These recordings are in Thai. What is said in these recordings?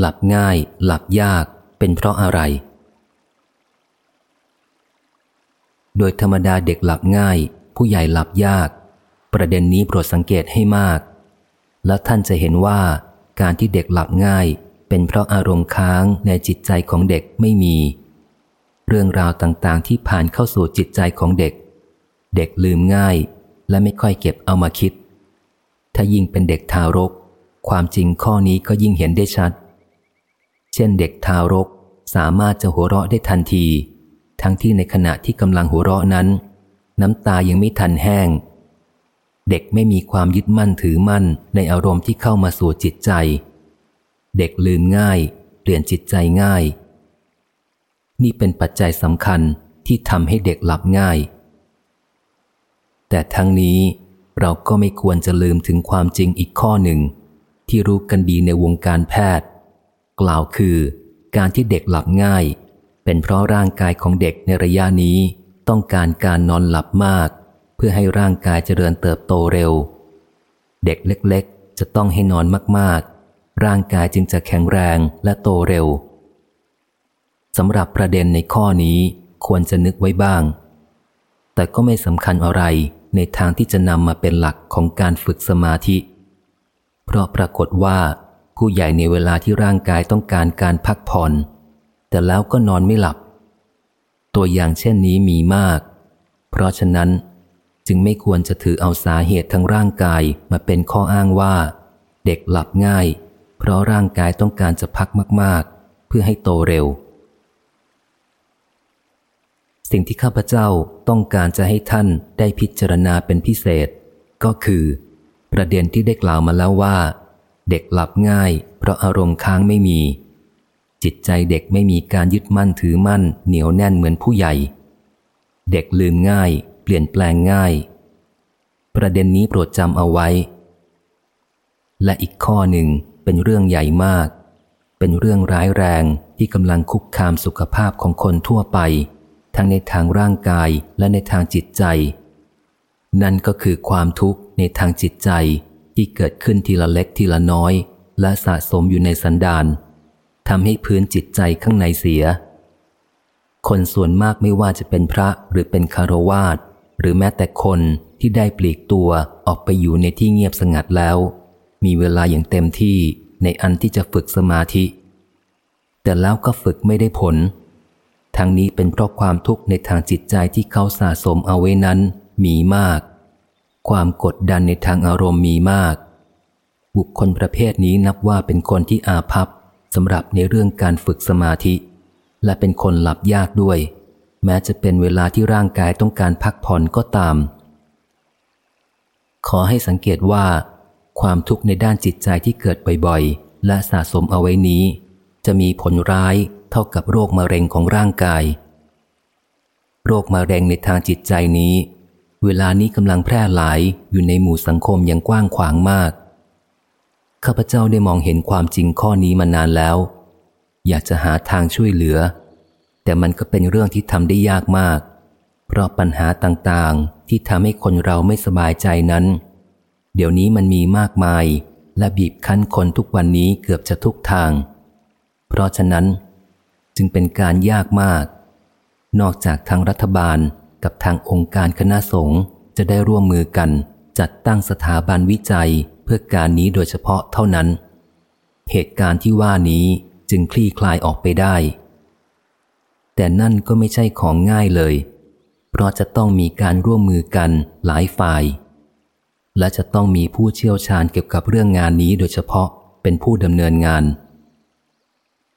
หลับง่าย หลับยากเป็นเพราะอะไร โดยธรรมดาเด็กหลับง่าย ผู้ใหญ่หลับยาก ประเด็นนี้โปรดสังเกตให้มาก และท่านจะเห็นว่าการที่เด็กหลับง่าย เป็นเพราะอารมณ์ค้างในจิตใจของเด็กไม่มี เรื่องราวต่างๆ ที่ผ่านเข้าสู่จิตใจของเด็ก เด็กลืมง่าย และไม่ค่อยเก็บเอามาคิด ถ้ายิ่งเป็นเด็กทารกความจริงข้อนี้ก็ยิ่งเห็นได้ชัด เช่นเด็กทารก สามารถจะหัวเราะได้ทันที ทั้งที่ในขณะที่กำลังหัวเราะนั้น น้ำตายังไม่ทันแห้ง เด็กไม่มีความยึดมั่นถือมั่นในอารมณ์ที่เข้ามาสู่จิตใจ เด็กลืมง่าย เปลี่ยนจิตใจง่าย นี่เป็นปัจจัยสำคัญที่ทำให้เด็กหลับง่าย แต่ทั้งนี้เราก็ไม่ควรจะลืมถึงความจริงอีกข้อหนึ่ง ที่รู้กันดีในวงการแพทย์ กล่าวคือ การที่เด็กหลับง่าย เป็นเพราะร่างกายของเด็กในระยะนี้ต้องการการนอนหลับมาก เพื่อให้ร่างกายเจริญเติบโตเร็ว เด็กเล็กๆ จะต้องให้นอนมากๆ ร่างกายจึงจะแข็งแรงและโตเร็วสำหรับประเด็นในข้อนี้ควรจะนึกไว้บ้าง แต่ก็ไม่สำคัญอะไรในทางที่จะนำมาเป็นหลักของการฝึกสมาธิ เพราะปรากฏว่า ผู้ใหญ่ในเวลาที่ร่างกายต้องการการพักผ่อน แต่แล้วก็นอนไม่หลับ ตัวอย่างเช่นนี้มีมาก เพราะฉะนั้นจึงไม่ควรจะถือเอาสาเหตุทั้งร่างกายมาเป็นข้ออ้างว่า เด็กหลับง่าย เพราะร่างกายต้องการจะพักมาก ๆ เพื่อให้โตเร็ว สิ่งที่ข้าพเจ้าต้องการจะให้ท่านได้พิจารณาเป็นพิเศษ ก็คือ ประเด็นที่ได้กล่าวมาแล้วว่า เด็กหลับง่าย เพราะอารมณ์ค้างไม่มี จิตใจเด็กไม่มีการยึดมั่นถือมั่น เหนียวแน่นเหมือนผู้ใหญ่ เด็กลืมง่าย เปลี่ยนแปลงง่าย ประเด็นนี้โปรดจำเอาไว้ และอีกข้อหนึ่งเป็นเรื่องใหญ่มาก เป็นเรื่องร้ายแรงที่กำลังคุกคามสุขภาพของคนทั่วไป ทั้งในทางร่างกายและในทางจิตใจ นั่นก็คือความทุกข์ในทางจิตใจ ที่เกิดขึ้นทีละเล็กทีละน้อย และสะสมอยู่ในสันดานทำให้พื้นจิตใจข้างในเสีย คนส่วนมากไม่ว่าจะเป็นพระหรือเป็นคารวาสหรือแม้แต่คนที่ได้ปลีกตัวออกไปอยู่ในที่เงียบสงัดแล้ว มีเวลาอย่างเต็มที่ในอันที่จะฝึกสมาธิ แต่แล้วก็ฝึกไม่ได้ผล ทั้งนี้เป็นเพราะความทุกข์ในทางจิตใจที่เขาสะสมเอาไว้นั้นมีมาก ความกดดันในทางอารมณ์มีมาก บุคคลประเภทนี้นับว่าเป็นคนที่อาภัพสำหรับในเรื่องการฝึกสมาธิ และเป็นคนหลับยากด้วย แม้จะเป็นเวลาที่ร่างกายต้องการพักผ่อนก็ตาม ขอให้สังเกตว่า ความทุกข์ในด้านจิตใจที่เกิดบ่อยๆ และสะสมเอาไว้นี้ จะมีผลร้ายเท่ากับโรคมะเร็งของร่างกาย โรคมะเร็งในทางจิตใจนี้ เวลานี้กำลังแพร่หลายอยู่ในหมู่สังคมอย่างกว้างขวางมาก ข้าพเจ้าได้มองเห็นความจริงข้อนี้มานานแล้ว อยากจะหาทางช่วยเหลือ แต่มันก็เป็นเรื่องที่ทำได้ยากมาก เพราะปัญหาต่างๆ ที่ทำให้คนเราไม่สบายใจนั้น เดี๋ยวนี้มันมีมากมาย และบีบคั้นคนทุกวันนี้เกือบจะทุกทาง เพราะฉะนั้น จึงเป็นการยากมาก นอกจากทางรัฐบาล กับทางองค์การคณะสงฆ์จะได้ร่วมมือกัน จัดตั้งสถาบันวิจัยเพื่อการนี้โดยเฉพาะเท่านั้น เหตุการณ์ที่ว่านี้จึงคลี่คลายออกไปได้ แต่นั่นก็ไม่ใช่ของง่ายเลย เพราะจะต้องมีการร่วมมือกันหลายฝ่าย และจะต้องมีผู้เชี่ยวชาญเกี่ยวกับเรื่องงานนี้โดยเฉพาะเป็นผู้ดำเนินงาน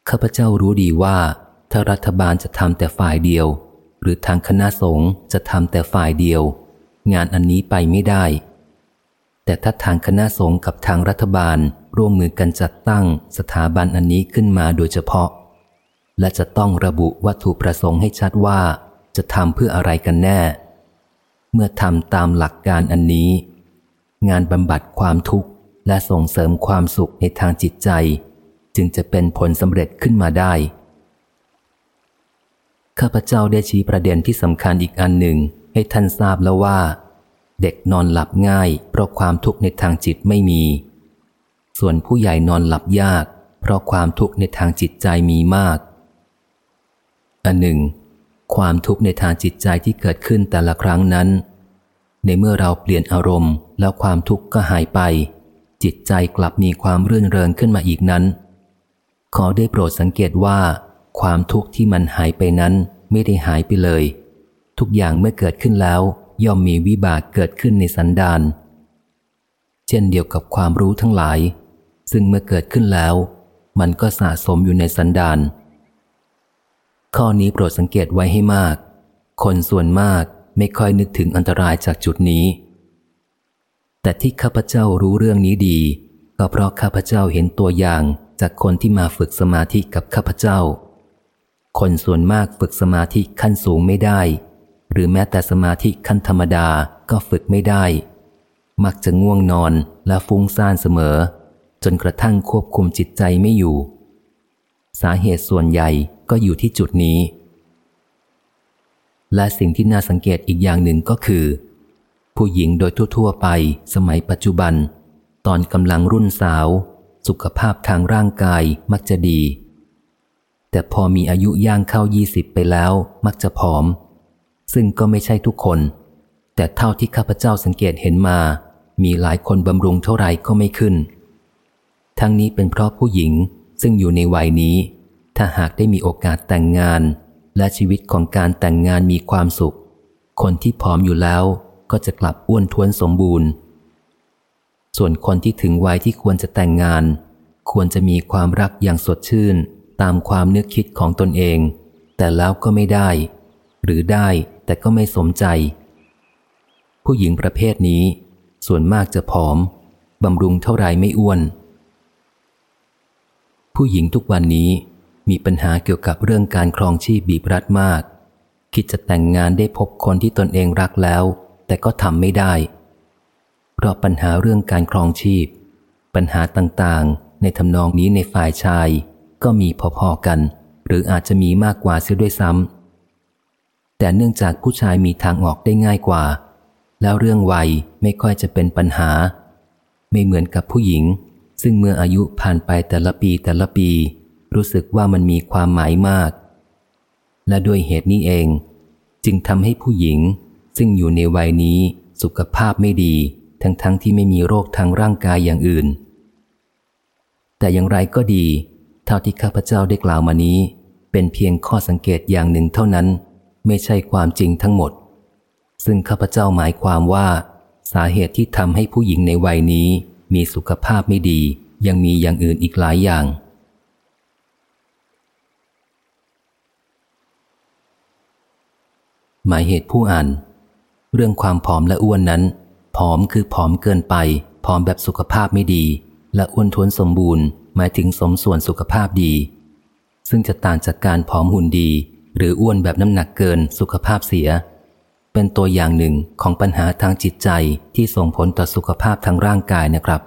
ข้าพเจ้ารู้ดีว่า ถ้ารัฐบาลจะทำแต่ฝ่ายเดียว หรือทางคณะสงฆ์จะทำแต่ฝ่ายเดียว งานอันนี้ไปไม่ได้ แต่ถ้าทางคณะสงฆ์กับทางรัฐบาลร่วมมือกันจัดตั้งสถาบันอันนี้ขึ้นมาโดยเฉพาะ และจะต้องระบุวัตถุประสงค์ให้ชัดว่าจะทำเพื่ออะไรกันแน่ เมื่อทำตามหลักการอันนี้ งานบำบัดความทุกข์และส่งเสริมความสุขในทางจิตใจ จึงจะเป็นผลสำเร็จขึ้นมาได้ ข้าพเจ้าได้ชี้ประเด็นที่สำคัญอีกอันหนึ่ง ให้ท่านทราบแล้วว่า เด็กนอนหลับง่าย เพราะความทุกข์ในทางจิตไม่มี ส่วนผู้ใหญ่นอนหลับยาก เพราะความทุกข์ในทางจิตใจมีมาก อันหนึ่ง ความทุกข์ในทางจิตใจที่เกิดขึ้นแต่ละครั้งนั้น ในเมื่อเราเปลี่ยนอารมณ์แล้วความทุกข์ก็หายไป จิตใจกลับมีความรื่นเริงขึ้นมาอีกนั้น ขอได้โปรดสังเกตว่าความทุกข์ที่มันหายไปนั้น ไม่ได้หายไปเลย ทุกอย่างเมื่อเกิดขึ้นแล้ว ย่อมมีวิบากเกิดขึ้นในสันดานเช่นเดียวกับความรู้ทั้งหลาย ซึ่งเมื่อเกิดขึ้นแล้ว มันก็สะสมอยู่ในสันดานข้อนี้โปรดสังเกตไว้ให้มาก คนส่วนมากไม่ค่อยนึกถึงอันตรายจากจุดนี้ แต่ที่ข้าพเจ้ารู้เรื่องนี้ดี ก็เพราะข้าพเจ้าเห็นตัวอย่างจากคนที่มาฝึกสมาธิกับข้าพเจ้า คนส่วนมากฝึกสมาธิขั้นสูงไม่ได้ หรือแม้แต่สมาธิขั้นธรรมดาก็ฝึกไม่ได้ มักจะง่วงนอนและฟุ้งซ่านเสมอ จนกระทั่งควบคุมจิตใจไม่อยู่ สาเหตุส่วนใหญ่ก็อยู่ที่จุดนี้ และสิ่งที่น่าสังเกตอีกอย่างหนึ่งก็คือ ผู้หญิงโดยทั่ว ๆ ไปสมัยปัจจุบัน ตอนกำลังรุ่นสาว สุขภาพทางร่างกายมักจะดี แต่พอมีอายุย่างเข้ายี่สิบไปแล้วมักจะผอม ซึ่งก็ไม่ใช่ทุกคน แต่เท่าที่ข้าพเจ้าสังเกตเห็นมา มีหลายคนบำรุงเท่าไรก็ไม่ขึ้น ทั้งนี้เป็นเพราะผู้หญิงซึ่งอยู่ในวัยนี้ ถ้าหากได้มีโอกาสแต่งงาน และชีวิตของการแต่งงานมีความสุข คนที่พร้อมอยู่แล้วก็จะกลับอ้วนท้วนสมบูรณ์ ส่วนคนที่ถึงวัยที่ควรจะแต่งงาน ควรจะมีความรักอย่างสดชื่น ตามความนึกคิดของตนเอง แต่แล้วก็ไม่ได้ หรือได้แต่ก็ไม่สมใจ ผู้หญิงประเภทนี้ ส่วนมากจะผอมบำรุงเท่าไรไม่อ้วน ผู้หญิงทุกวันนี้มีปัญหาเกี่ยวกับเรื่องการครองชีพบีบรัดมาก คิดจะแต่งงานได้พบคนที่ตนเองรักแล้ว แต่ก็ทำไม่ได้ เพราะปัญหาเรื่องการครองชีพ ปัญหาต่างๆ ในทำนองนี้ในฝ่ายชาย ก็มีพอๆกัน หรืออาจจะมีมากกว่าเสียด้วยซ้ำแต่เนื่องจากผู้ชายมีทางออกได้ง่ายกว่า แล้วเรื่องวัยไม่ค่อยจะเป็นปัญหา ไม่เหมือนกับผู้หญิง ซึ่งเมื่ออายุผ่านไปแต่ละปีแต่ละปี รู้สึกว่ามันมีความหมายมาก และด้วยเหตุนี้เอง จึงทำให้ผู้หญิง ซึ่งอยู่ในวัยนี้สุขภาพไม่ดี ทั้งๆทที่ไม่มีโรคทางร่างกายอย่างอื่นแต่อย่างไรก็ดี เท่าที่ข้าพเจ้าได้กล่าวมานี้ เป็นเพียงข้อสังเกตอย่างหนึ่งเท่านั้น ไม่ใช่ความจริงทั้งหมด ซึ่งข้าพเจ้าหมายความว่า สาเหตุที่ทำให้ผู้หญิงในวัยนี้มีสุขภาพไม่ดี ยังมีอย่างอื่นอีกหลายอย่าง หมายเหตุผู้อ่าน เรื่องความผอมและอ้วนนั้น ผอมคือผอมเกินไป ผอมแบบสุขภาพไม่ดี และอ้วนท้วนสมบูรณ์ หมายถึงสมส่วนสุขภาพดี ซึ่งจะต่างจากการผอมหุ่นดี หรืออ้วนแบบน้ำหนักเกินสุขภาพเสีย เป็นตัวอย่างหนึ่งของปัญหาทางจิตใจที่ส่งผลต่อสุขภาพทางร่างกายนะครับ